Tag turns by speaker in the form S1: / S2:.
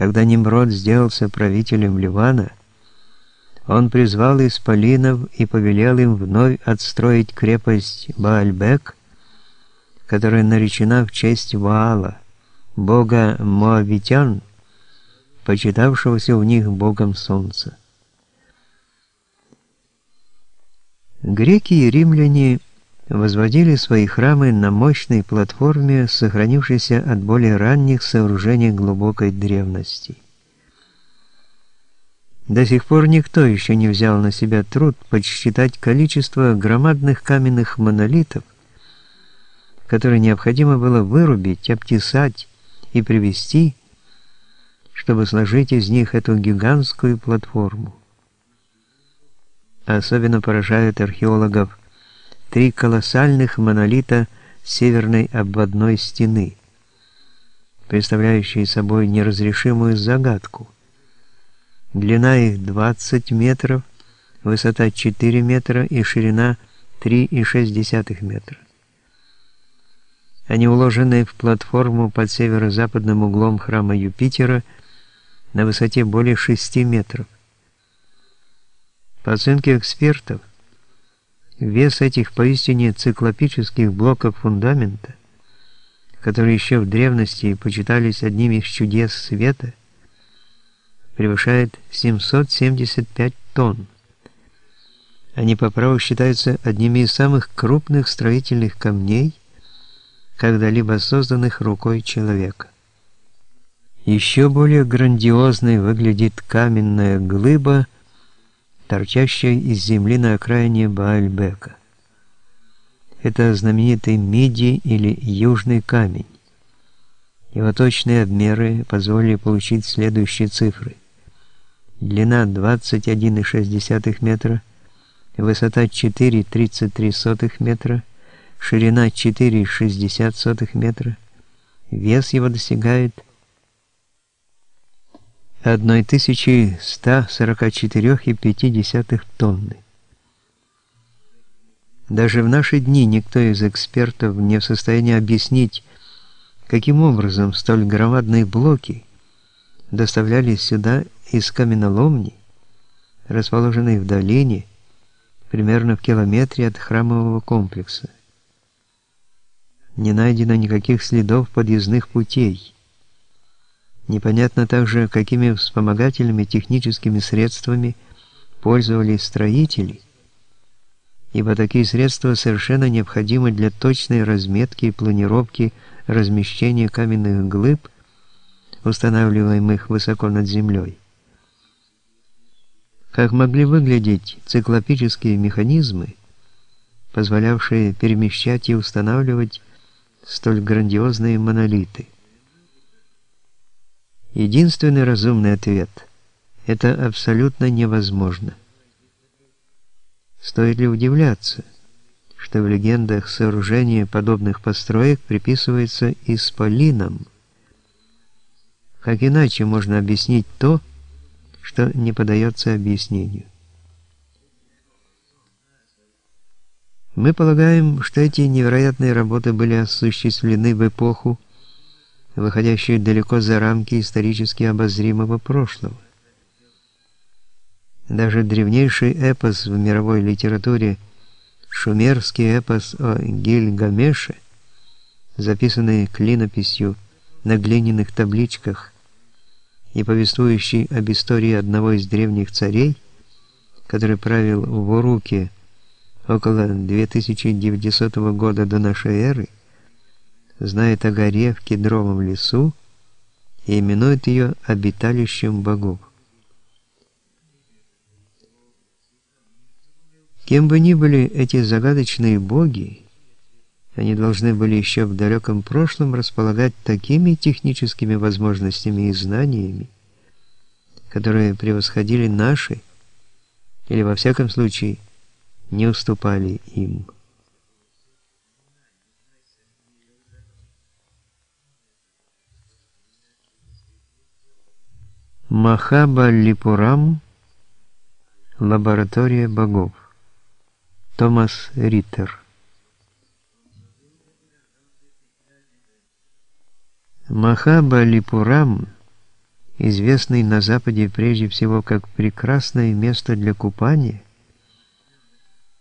S1: Когда Nimrод сделался правителем Ливана, он призвал исполинов и повелел им вновь отстроить крепость Баальбек, которая наречена в честь Ваала, бога Моавитян, почитавшегося у них богом солнца. Греки и римляне возводили свои храмы на мощной платформе, сохранившейся от более ранних сооружений глубокой древности. До сих пор никто еще не взял на себя труд подсчитать количество громадных каменных монолитов, которые необходимо было вырубить, обтесать и привести, чтобы сложить из них эту гигантскую платформу. Особенно поражают археологов три колоссальных монолита северной обводной стены, представляющие собой неразрешимую загадку. Длина их 20 метров, высота 4 метра и ширина 3,6 метра. Они уложены в платформу под северо-западным углом храма Юпитера на высоте более 6 метров. По оценке экспертов, вес этих поистине циклопических блоков фундамента, которые еще в древности почитались одними из чудес света, превышает 775 тонн. Они по праву считаются одними из самых крупных строительных камней, когда-либо созданных рукой человека. Еще более грандиозной выглядит каменная глыба, торчащая из земли на окраине Баальбека. Это знаменитый Миди или Южный камень. Его точные обмеры позволили получить следующие цифры. Длина 21,6 метра, высота 4,33 метра, ширина 4,60 метра, вес его достигает 1144,5 тонны. Даже в наши дни никто из экспертов не в состоянии объяснить, каким образом столь громадные блоки доставлялись сюда из каменоломни, расположенной в долине, примерно в километре от храмового комплекса. Не найдено никаких следов подъездных путей. Непонятно также, какими вспомогательными техническими средствами пользовались строители, ибо такие средства совершенно необходимы для точной разметки и планировки размещения каменных глыб, устанавливаемых высоко над землей. Как могли выглядеть циклопические механизмы, позволявшие перемещать и устанавливать столь грандиозные монолиты? Единственный разумный ответ – это абсолютно невозможно. Стоит ли удивляться, что в легендах сооружение подобных построек приписывается исполинам? Как иначе можно объяснить то, что не поддается объяснению? Мы полагаем, что эти невероятные работы были осуществлены в эпоху, выходящую далеко за рамки исторически обозримого прошлого. Даже древнейший эпос в мировой литературе, шумерский эпос о Гильгамеше, записанный клинописью на глиняных табличках и повествующий об истории одного из древних царей, который правил в Уруке около 2900 года до нашей эры, знает о горе в кедровом лесу и именует ее обиталищем богов. Кем бы ни были эти загадочные боги, они должны были еще в далеком прошлом располагать такими техническими возможностями и знаниями, которые превосходили наши, или во всяком случае не уступали им. Махабалипурам Лаборатория богов. Томас Риттер. Махабалипурам известный на Западе прежде всего как прекрасное место для купания,